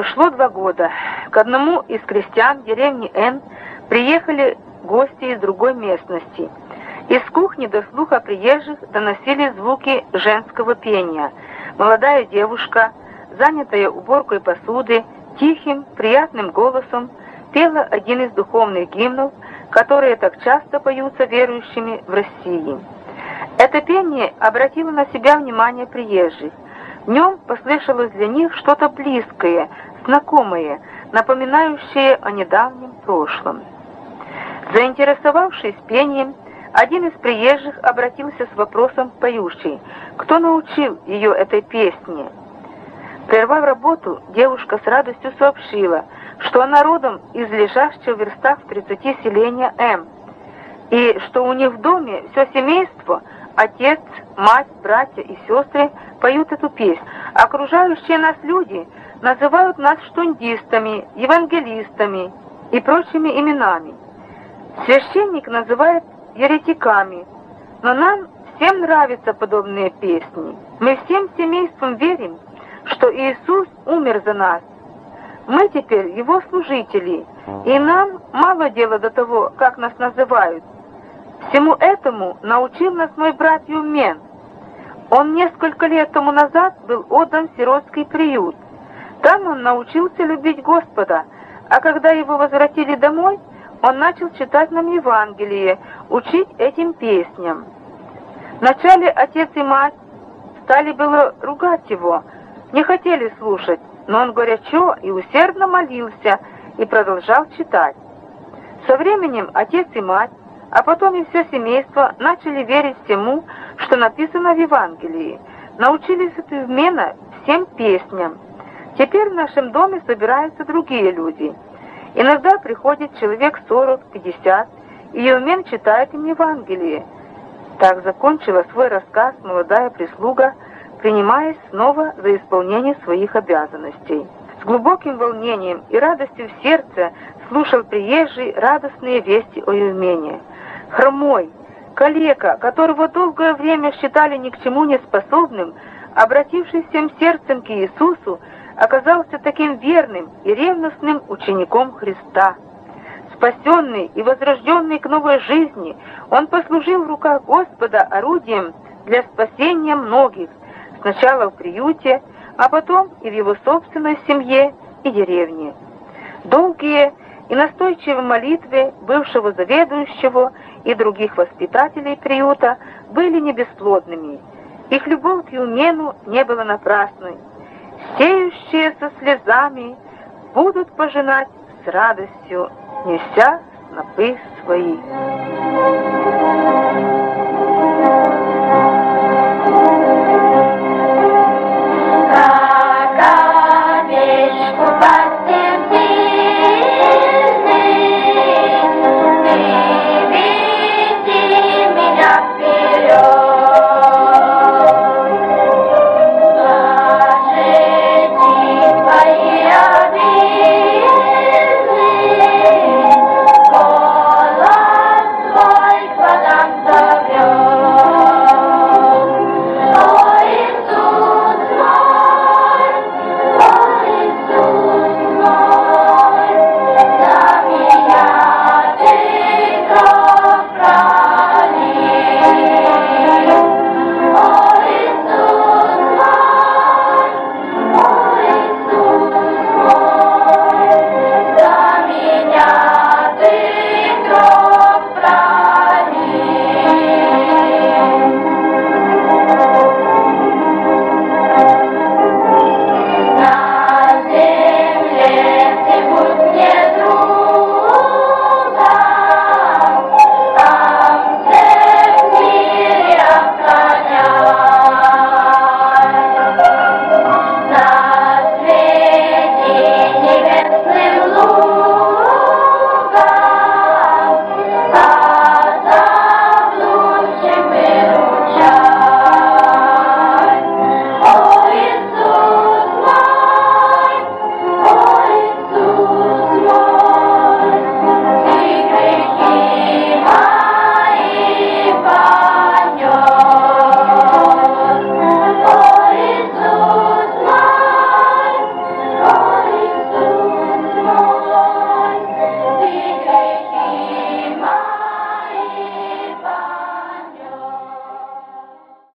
Прошло два года. К одному из крестьян деревни Н приехали гости из другой местности. Из кухни до слуха приезжих доносили звуки женского пения. Молодая девушка, занятая уборкой посуды, тихим, приятным голосом пела один из духовных гимнов, которые так часто поются верующими в России. Это пение обратило на себя внимание приезжих. В нем послышалось для них что-то близкое, знакомое, напоминающее о недавнем прошлом. Заинтересовавшись пением, один из приезжих обратился с вопросом поющей, кто научил ее этой песне. Прервав работу, девушка с радостью сообщила, что она родом из лежащего в верстах в 30 селения М, и что у них в доме все семейство, отец, мать, братья и сестры поют эту песню. Окружающие нас люди называют нас штундистами, евангелистами и прочими именами. Священник называет еретиками, но нам всем нравятся подобные песни. Мы всем семейством верим, что Иисус умер за нас. Мы теперь Его служители, и нам мало дела до того, как нас называют. Всему этому научил нас мой брат Юмен. Он несколько лет тому назад был отдан в сиротский приют. Там он научился любить Господа, а когда его возвратили домой, он начал читать нам Евангелие, учить этим песням. Вначале отец и мать стали было ругать его, не хотели слушать, но он горячо и усердно молился и продолжал читать. Со временем отец и мать, а потом и все семейство начали верить всему, что написано в Евангелии, научились от измена всем песням. Теперь в нашем доме собираются другие люди – Иногда приходит человек 40-50, и Еумен читает им Евангелие. Так закончила свой рассказ молодая прислуга, принимаясь снова за исполнение своих обязанностей. С глубоким волнением и радостью в сердце слушал приезжий радостные вести о Евмене. Хромой, калека, которого долгое время считали ни к чему не способным, обратившись всем сердцем к Иисусу, оказался таким верным и ревностным учеником Христа. Спасенный и возрожденный к новой жизни, он послужил в руках Господа орудием для спасения многих, сначала в приюте, а потом и в его собственной семье и деревне. Долгие и настойчивые молитвы бывшего заведующего и других воспитателей приюта были не бесплодными. Их любовь к Юмену не была напрасной, сеющие со слезами будут пожинать с радостью, неся снопы свои.